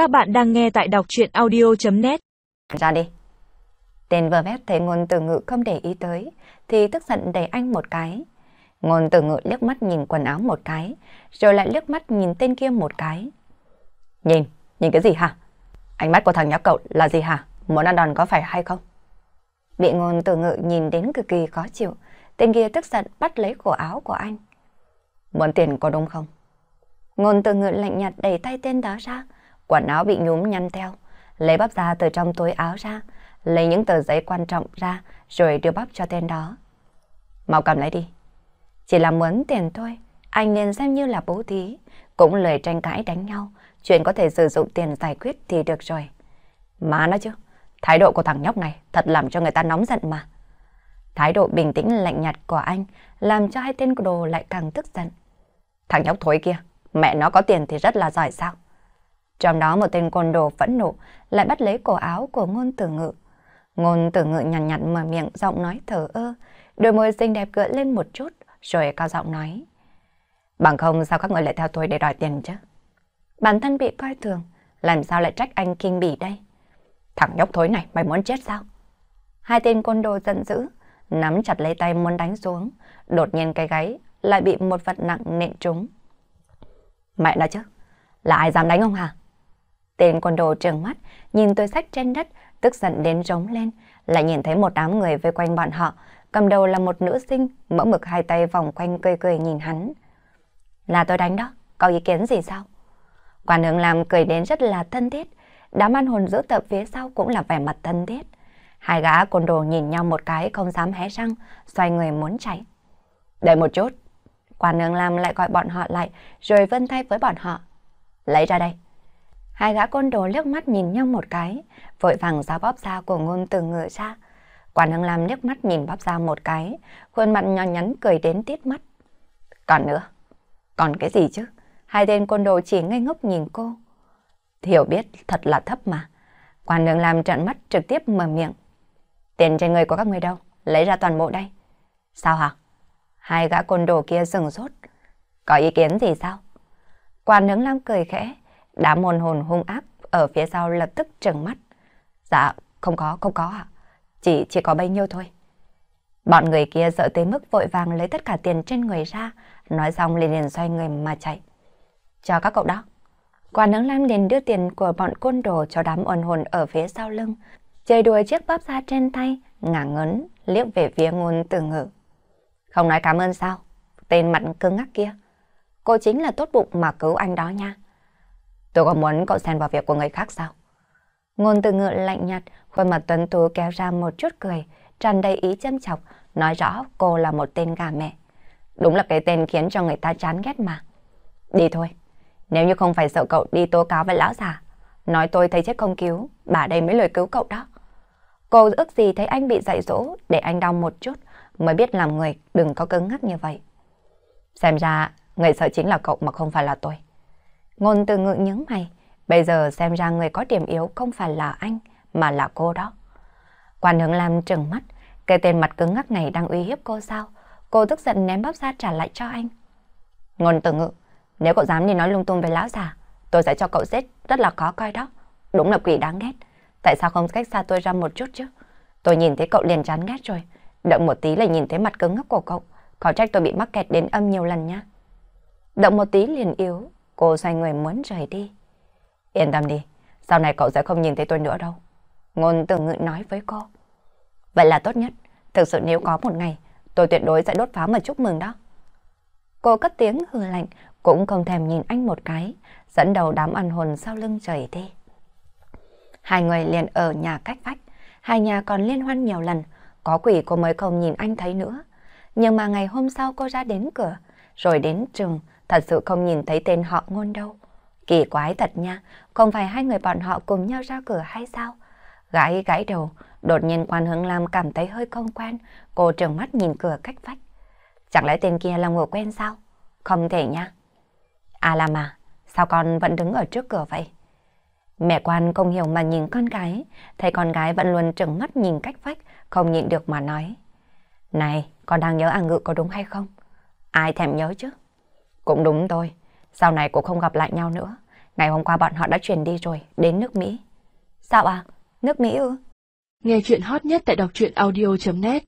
Các bạn đang nghe tại đọc chuyện audio.net Ra đi. Tên vừa vét thấy ngôn từ ngự không để ý tới, thì tức giận đẩy anh một cái. Ngôn từ ngự liếc mắt nhìn quần áo một cái, rồi lại liếc mắt nhìn tên kia một cái. Nhìn, nhìn cái gì hả? Ánh mắt của thằng nhóc cậu là gì hả? Muốn ăn đòn có phải hay không? Bị ngôn từ ngự nhìn đến cực kỳ khó chịu, tên kia tức giận bắt lấy cổ áo của anh. Muốn tiền có đúng không? Ngôn từ ngự lạnh nhạt đẩy tay tên đó ra, quần áo bị nhúm nhăn theo, lấy bắp ra từ trong túi áo ra, lấy những tờ giấy quan trọng ra rồi đưa bắp cho tên đó. Mau cầm lấy đi. Chỉ là muốn tiền thôi, anh nên xem như là bố thí, cũng lời tranh cãi đánh nhau, chuyện có thể sử dụng tiền giải quyết thì được rồi. Má nó chứ, thái độ của thằng nhóc này thật làm cho người ta nóng giận mà. Thái độ bình tĩnh lạnh nhạt của anh làm cho hai tên đồ lại càng tức giận. Thằng nhóc thối kia, mẹ nó có tiền thì rất là giỏi sao? Trong đó một tên côn đồ phẫn nộ lại bắt lấy cổ áo của ngôn tử ngự. Ngôn tử ngự nhằn nhặn mở miệng giọng nói thở ơ, đôi môi xinh đẹp gợi lên một chút, rồi cao giọng nói. Bằng không sao các người lại theo tôi để đòi tiền chứ? Bản thân bị coi thường, làm sao lại trách anh kinh bỉ đây? Thằng nhóc thối này, mày muốn chết sao? Hai tên côn đồ giận dữ, nắm chặt lấy tay muốn đánh xuống, đột nhiên cái gáy lại bị một vật nặng nện trúng. Mẹ nó chứ, là ai dám đánh ông hả? Tên quân đồ trừng mắt, nhìn tôi sách trên đất, tức giận đến rống lên, lại nhìn thấy một đám người vây quanh bọn họ, cầm đầu là một nữ sinh, mỡ mực hai tay vòng quanh cười cười nhìn hắn. Là tôi đánh đó, có ý kiến gì sao? Quản hướng làm cười đến rất là thân thiết, đám ăn hồn giữ tập phía sau cũng là vẻ mặt thân thiết. Hai gã côn đồ nhìn nhau một cái không dám hé răng, xoay người muốn chạy. Đợi một chút, quản nương làm lại gọi bọn họ lại, rồi vân tay với bọn họ. Lấy ra đây. Hai gã côn đồ liếc mắt nhìn nhau một cái, vội vàng ra bóp da của ngôn từ ngựa ra. Quản hưng làm liếc mắt nhìn bóp da một cái, khuôn mặt nhỏ nhắn cười đến tít mắt. Còn nữa, còn cái gì chứ? Hai tên côn đồ chỉ ngây ngốc nhìn cô. Hiểu biết thật là thấp mà. Quản hưng làm trận mắt trực tiếp mở miệng. Tiền trên người của các người đâu? Lấy ra toàn bộ đây. Sao hả? Hai gã côn đồ kia dừng sốt. Có ý kiến gì sao? Quản hưng lam cười khẽ. Đám môn hồn hung ác ở phía sau lập tức trừng mắt. Dạ, không có, không có ạ. Chỉ, chỉ có bấy nhiêu thôi. Bọn người kia sợ tới mức vội vàng lấy tất cả tiền trên người ra, nói xong liền liền xoay người mà chạy. Cho các cậu đó. Quả nướng lam liền đưa tiền của bọn côn đồ cho đám ồn hồn ở phía sau lưng, chơi đùa chiếc bắp ra trên tay, ngả ngấn, liếc về phía ngôn từ ngữ. Không nói cảm ơn sao? Tên mặt cứng ngắc kia. Cô chính là tốt bụng mà cứu anh đó nha. Tôi có muốn cậu xen vào việc của người khác sao? Ngôn từ ngựa lạnh nhạt, khuôn mặt tuấn tú kéo ra một chút cười, tràn đầy ý châm chọc, nói rõ cô là một tên gà mẹ. Đúng là cái tên khiến cho người ta chán ghét mà. Đi thôi, nếu như không phải sợ cậu đi tố cáo với lão già, nói tôi thấy chết không cứu, bà đây mới lời cứu cậu đó. Cô ước gì thấy anh bị dạy dỗ để anh đau một chút mới biết làm người đừng có cứng ngắc như vậy. Xem ra người sợ chính là cậu mà không phải là tôi. Ngôn từ ngự những mày, bây giờ xem ra người có điểm yếu không phải là anh, mà là cô đó. Quan hướng Lam trừng mắt, cái tên mặt cứng ngắc này đang uy hiếp cô sao? Cô tức giận ném bắp ra trả lại cho anh. Ngôn từ ngự, nếu cậu dám đi nói lung tung về lão già, tôi sẽ cho cậu giết, rất là khó coi đó. Đúng là quỷ đáng ghét. Tại sao không cách xa tôi ra một chút chứ? Tôi nhìn thấy cậu liền chán ghét rồi. Động một tí là nhìn thấy mặt cứng ngắc của cậu. Có trách tôi bị mắc kẹt đến âm nhiều lần nha. Động một tí liền yếu, Cô xoay người muốn rời đi. Yên tâm đi, sau này cậu sẽ không nhìn thấy tôi nữa đâu. Ngôn từ ngự nói với cô. Vậy là tốt nhất. Thực sự nếu có một ngày, tôi tuyệt đối sẽ đốt phá mà chúc mừng đó. Cô cất tiếng hừ lạnh, cũng không thèm nhìn anh một cái, dẫn đầu đám ăn hồn sau lưng rời đi. Hai người liền ở nhà cách vách, hai nhà còn liên hoan nhiều lần, có quỷ cô mới không nhìn anh thấy nữa. Nhưng mà ngày hôm sau cô ra đến cửa, rồi đến trường, thật sự không nhìn thấy tên họ ngôn đâu. Kỳ quái thật nha, không phải hai người bọn họ cùng nhau ra cửa hay sao? Gãi gãi đầu, đột nhiên quan hướng Lam cảm thấy hơi không quen, cô trừng mắt nhìn cửa cách vách. Chẳng lẽ tên kia là người quen sao? Không thể nha. À làm à, sao con vẫn đứng ở trước cửa vậy? Mẹ quan không hiểu mà nhìn con gái, thấy con gái vẫn luôn trừng mắt nhìn cách vách, không nhịn được mà nói. Này, con đang nhớ à ngự có đúng hay không? Ai thèm nhớ chứ? Cũng đúng thôi, sau này cũng không gặp lại nhau nữa. Ngày hôm qua bọn họ đã chuyển đi rồi, đến nước Mỹ. Sao à? Nước Mỹ ư? Nghe chuyện hot nhất tại đọc truyện audio.net